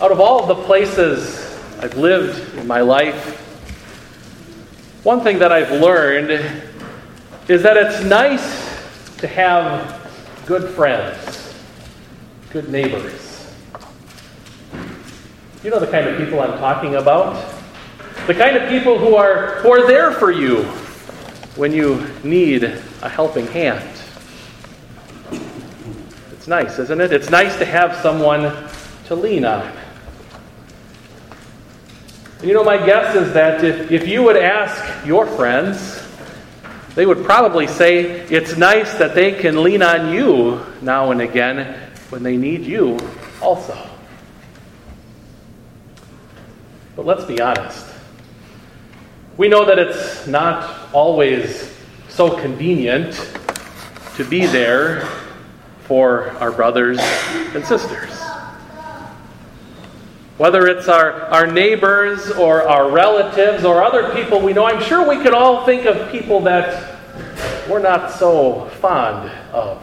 Out of all the places I've lived in my life, one thing that I've learned is that it's nice to have good friends, good neighbors. You know the kind of people I'm talking about? The kind of people who are, who are there for you when you need a helping hand. It's nice, isn't it? It's nice to have someone to lean on. You know, my guess is that if, if you would ask your friends, they would probably say it's nice that they can lean on you now and again when they need you also. But let's be honest. We know that it's not always so convenient to be there for our brothers and sisters. Whether it's our, our neighbors or our relatives or other people we know, I'm sure we could all think of people that we're not so fond of.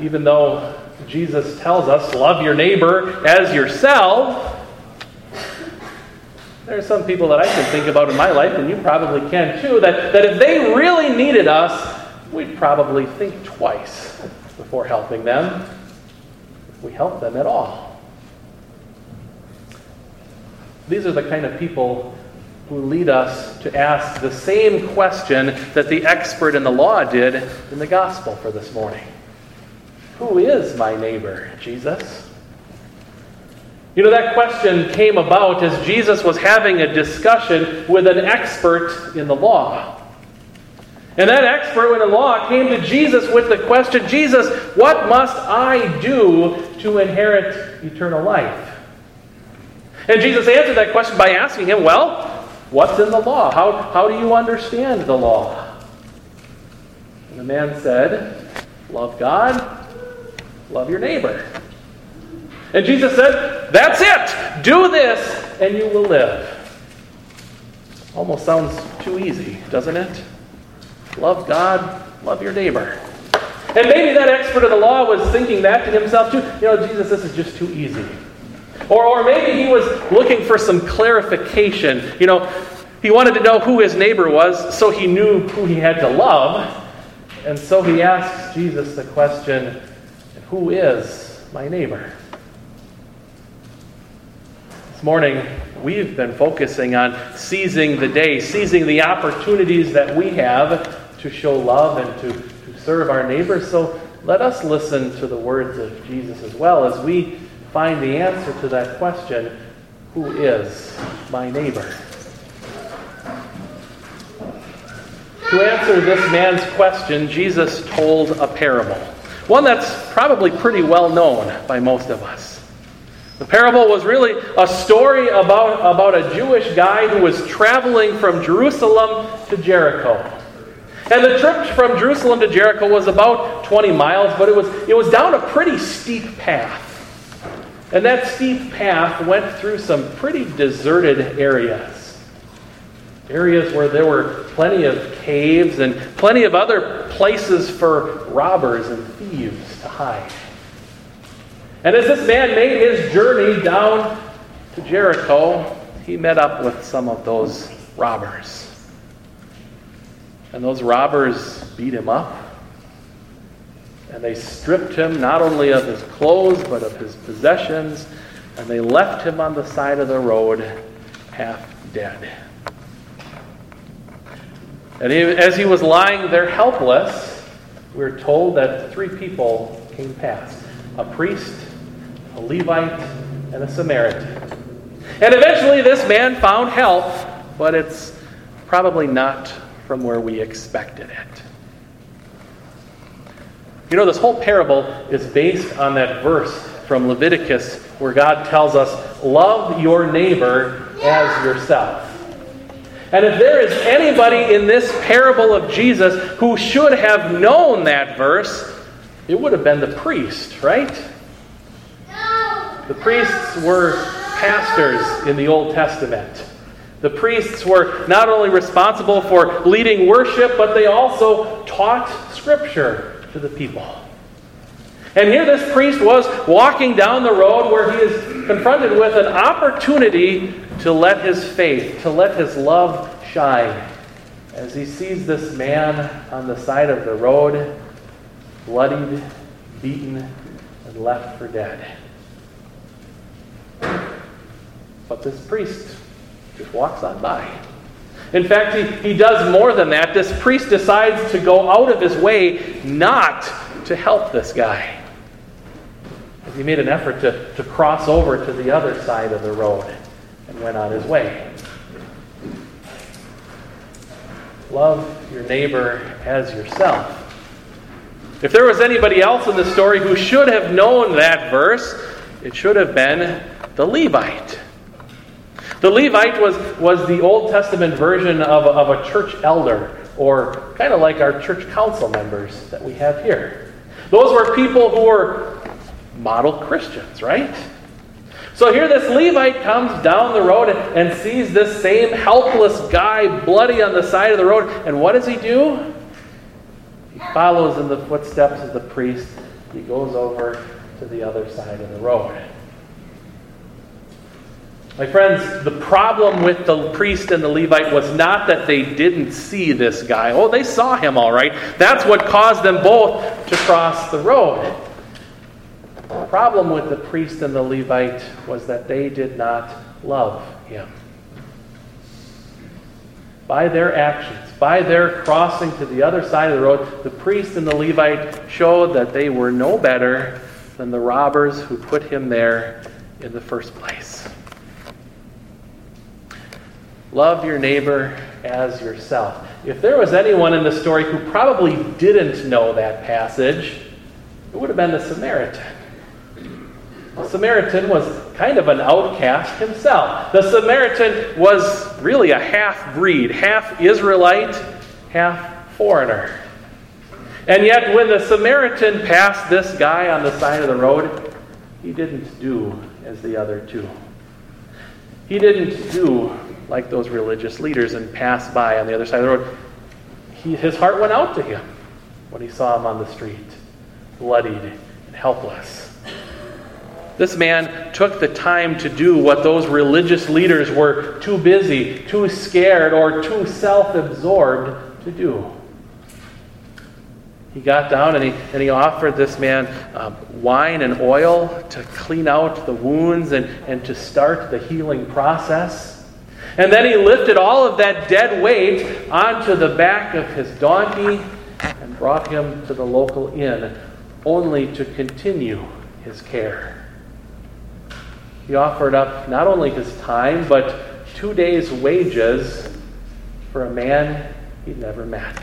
Even though Jesus tells us, love your neighbor as yourself, there are some people that I can think about in my life, and you probably can too, that, that if they really needed us, we'd probably think twice before helping them we help them at all. These are the kind of people who lead us to ask the same question that the expert in the law did in the gospel for this morning Who is my neighbor, Jesus? You know, that question came about as Jesus was having a discussion with an expert in the law. And that expert in the law came to Jesus with the question Jesus, what must I do to inherit eternal life? And Jesus answered that question by asking him, Well, what's in the law? How, how do you understand the law? And the man said, Love God, love your neighbor. And Jesus said, That's it. Do this, and you will live. Almost sounds too easy, doesn't it? Love God, love your neighbor. And maybe that expert of the law was thinking that to himself too. You know, Jesus, this is just too easy. Or, or maybe he was looking for some clarification. You know, he wanted to know who his neighbor was, so he knew who he had to love. And so he asks Jesus the question Who is my neighbor? This morning, we've been focusing on seizing the day, seizing the opportunities that we have to show love and to, to serve our neighbors. So let us listen to the words of Jesus as well as we find the answer to that question who is my neighbor? To answer this man's question, Jesus told a parable, one that's probably pretty well known by most of us. The parable was really a story about, about a Jewish guy who was traveling from Jerusalem to Jericho. And the trip from Jerusalem to Jericho was about 20 miles, but it was, it was down a pretty steep path. And that steep path went through some pretty deserted areas. Areas where there were plenty of caves and plenty of other places for robbers and thieves to hide. And as this man made his journey down to Jericho, he met up with some of those robbers. And those robbers beat him up. And they stripped him not only of his clothes, but of his possessions. And they left him on the side of the road, half dead. And as he was lying there helpless, we're told that three people came past a priest, a Levite, and a Samaritan. And eventually, this man found help, but it's probably not from where we expected it. You know, this whole parable is based on that verse from Leviticus where God tells us, Love your neighbor as yourself. And if there is anybody in this parable of Jesus who should have known that verse, it would have been the priest, right? The priests were pastors in the Old Testament. The priests were not only responsible for leading worship, but they also taught Scripture to the people. And here this priest was walking down the road where he is confronted with an opportunity to let his faith, to let his love shine. As he sees this man on the side of the road, bloodied, beaten, and left for dead. But this priest just walks on by. In fact, he, he does more than that. This priest decides to go out of his way not to help this guy. He made an effort to, to cross over to the other side of the road and went on his way. Love your neighbor as yourself. If there was anybody else in the story who should have known that verse, it should have been the Levite. The Levite was, was the Old Testament version of of a church elder, or kind of like our church council members that we have here. Those were people who were model Christians, right? So here this Levite comes down the road and sees this same helpless guy bloody on the side of the road. And what does he do? He follows in the footsteps of the priest. He goes over to the other side of the road. My friends, the problem with the priest and the Levite was not that they didn't see this guy. Oh, they saw him all right. That's what caused them both to cross the road. The problem with the priest and the Levite was that they did not love him. By their actions, by their crossing to the other side of the road, the priest and the Levite showed that they were no better than the robbers who put him there in the first place. Love your neighbor as yourself. If there was anyone in the story who probably didn't know that passage, it would have been the Samaritan. The Samaritan was kind of an outcast himself. The Samaritan was really a half breed, half Israelite, half foreigner. And yet, when the Samaritan passed this guy on the side of the road, he didn't do as the other two. He didn't do like those religious leaders and pass by on the other side of the road. He, his heart went out to him when he saw him on the street, bloodied and helpless. This man took the time to do what those religious leaders were too busy, too scared, or too self absorbed to do. He got down and he, and he offered this man um, wine and oil to clean out the wounds and, and to start the healing process. And then he lifted all of that dead weight onto the back of his donkey and brought him to the local inn, only to continue his care. He offered up not only his time, but two days' wages for a man he'd never met.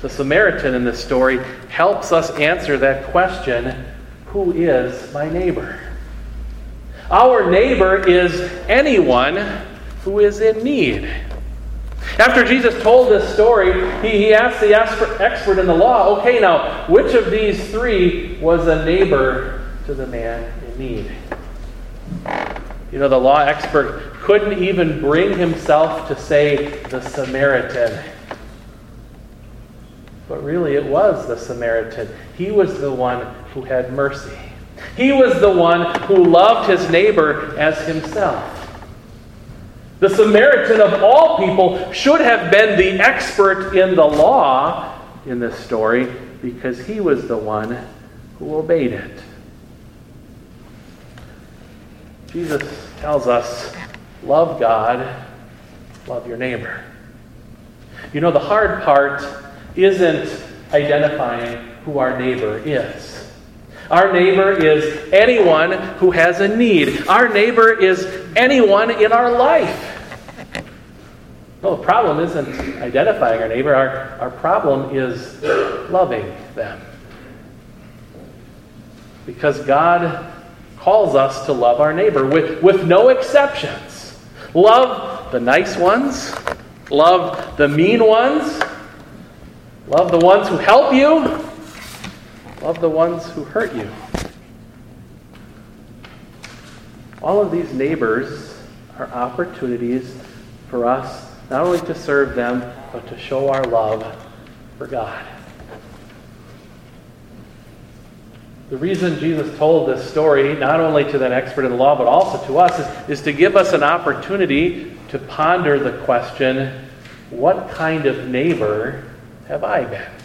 The Samaritan in this story helps us answer that question who is my neighbor? Our neighbor is anyone who is in need. After Jesus told this story, he, he asked the expert in the law, okay, now, which of these three was a neighbor to the man in need? You know, the law expert couldn't even bring himself to say the Samaritan. But really, it was the Samaritan. He was the one who had mercy. He was the one who loved his neighbor as himself. The Samaritan of all people should have been the expert in the law in this story because he was the one who obeyed it. Jesus tells us love God, love your neighbor. You know, the hard part isn't identifying who our neighbor is. Our neighbor is anyone who has a need. Our neighbor is anyone in our life. Well, the problem isn't identifying our neighbor, our, our problem is loving them. Because God calls us to love our neighbor with, with no exceptions. Love the nice ones, love the mean ones, love the ones who help you, Love the ones who hurt you. All of these neighbors are opportunities for us not only to serve them, but to show our love for God. The reason Jesus told this story, not only to that expert in the law, but also to us, is, is to give us an opportunity to ponder the question what kind of neighbor have I been?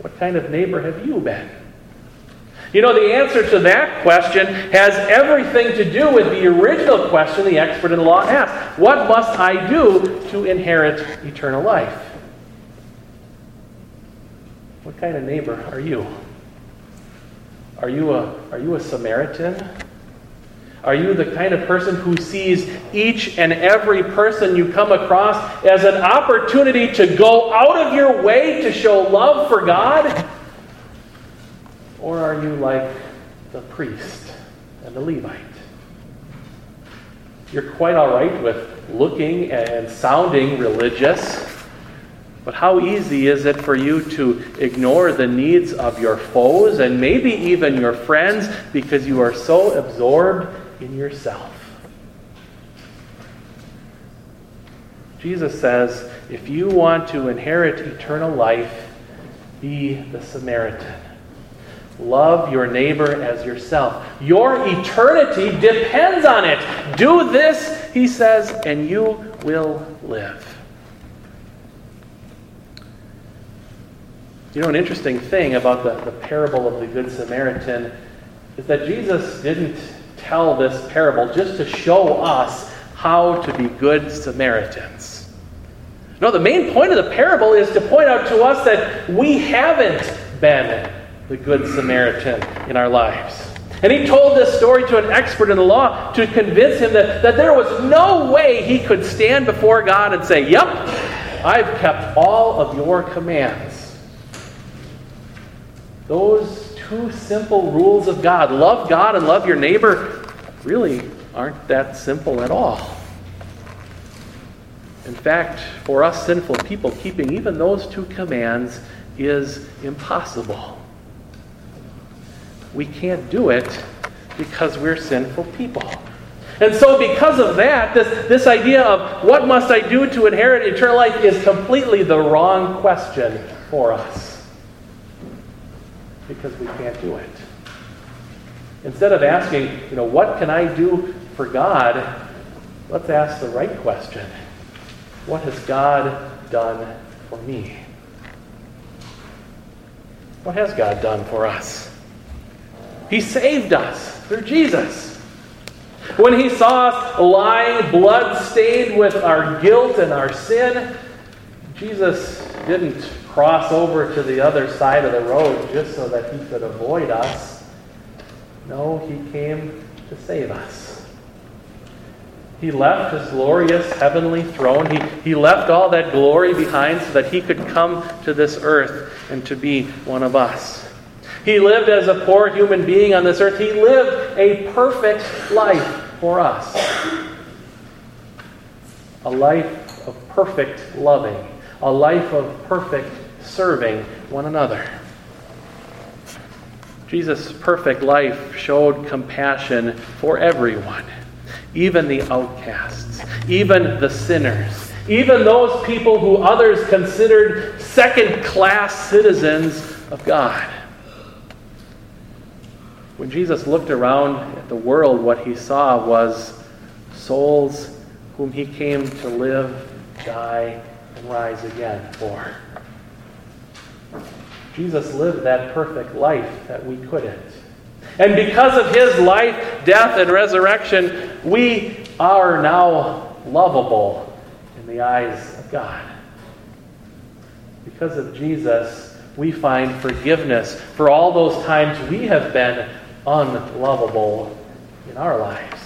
What kind of neighbor have you been? You know, the answer to that question has everything to do with the original question the expert in the law asked What must I do to inherit eternal life? What kind of neighbor are you? Are you a, are you a Samaritan? Are you the kind of person who sees each and every person you come across as an opportunity to go out of your way to show love for God? Or are you like the priest and the Levite? You're quite all right with looking and sounding religious, but how easy is it for you to ignore the needs of your foes and maybe even your friends because you are so absorbed in yourself? Jesus says, if you want to inherit eternal life, be the Samaritan. Love your neighbor as yourself. Your eternity depends on it. Do this, he says, and you will live. You know, an interesting thing about the, the parable of the Good Samaritan is that Jesus didn't tell this parable just to show us how to be good Samaritans. No, the main point of the parable is to point out to us that we haven't been the Good Samaritan in our lives. And he told this story to an expert in the law to convince him that, that there was no way he could stand before God and say, Yep, I've kept all of your commands. Those two simple rules of God, love God and love your neighbor, really aren't that simple at all. In fact, for us sinful people, keeping even those two commands is impossible. We can't do it because we're sinful people. And so, because of that, this, this idea of what must I do to inherit eternal life is completely the wrong question for us. Because we can't do it. Instead of asking, you know, what can I do for God, let's ask the right question What has God done for me? What has God done for us? He saved us through Jesus. When he saw us lying blood stained with our guilt and our sin, Jesus didn't cross over to the other side of the road just so that he could avoid us. No, he came to save us. He left his glorious heavenly throne. He, he left all that glory behind so that he could come to this earth and to be one of us. He lived as a poor human being on this earth. He lived a perfect life for us. A life of perfect loving, a life of perfect serving one another. Jesus' perfect life showed compassion for everyone, even the outcasts, even the sinners, even those people who others considered second class citizens of God. When Jesus looked around at the world, what he saw was souls whom he came to live, die, and rise again for. Jesus lived that perfect life that we couldn't. And because of his life, death, and resurrection, we are now lovable in the eyes of God. Because of Jesus, we find forgiveness for all those times we have been unlovable in our lives.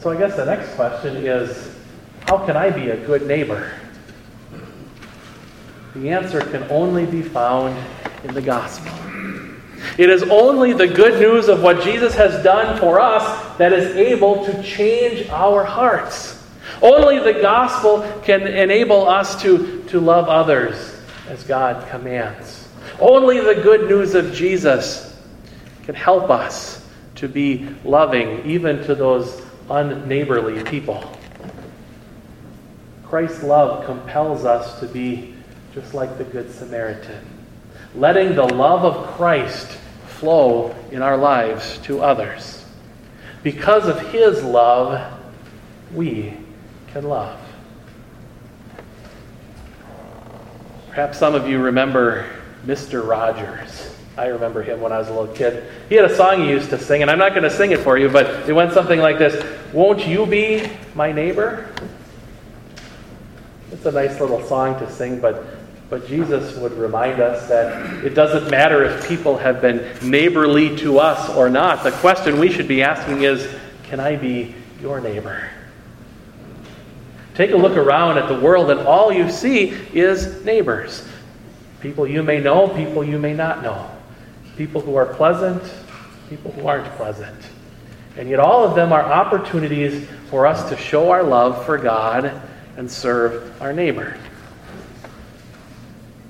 So I guess the next question is how can I be a good neighbor? The answer can only be found in the gospel. It is only the good news of what Jesus has done for us that is able to change our hearts. Only the gospel can enable us to, to love others as God commands. Only the good news of Jesus can help us to be loving even to those unneighborly people. Christ's love compels us to be just like the Good Samaritan, letting the love of Christ flow in our lives to others. Because of his love, we can love. Perhaps some of you remember Mr. Rogers. I remember him when I was a little kid. He had a song he used to sing, and I'm not going to sing it for you, but it went something like this Won't you be my neighbor? It's a nice little song to sing, but, but Jesus would remind us that it doesn't matter if people have been neighborly to us or not. The question we should be asking is Can I be your neighbor? Take a look around at the world, and all you see is neighbors. People you may know, people you may not know. People who are pleasant, people who aren't pleasant. And yet, all of them are opportunities for us to show our love for God and serve our neighbor.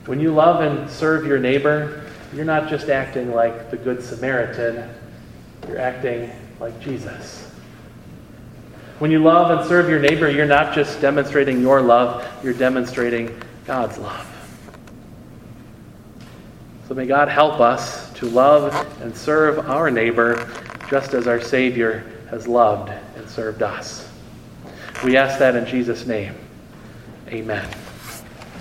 When you love and serve your neighbor, you're not just acting like the Good Samaritan, you're acting like Jesus. When you love and serve your neighbor, you're not just demonstrating your love, you're demonstrating God's love. So may God help us to love and serve our neighbor just as our Savior has loved and served us. We ask that in Jesus' name. Amen.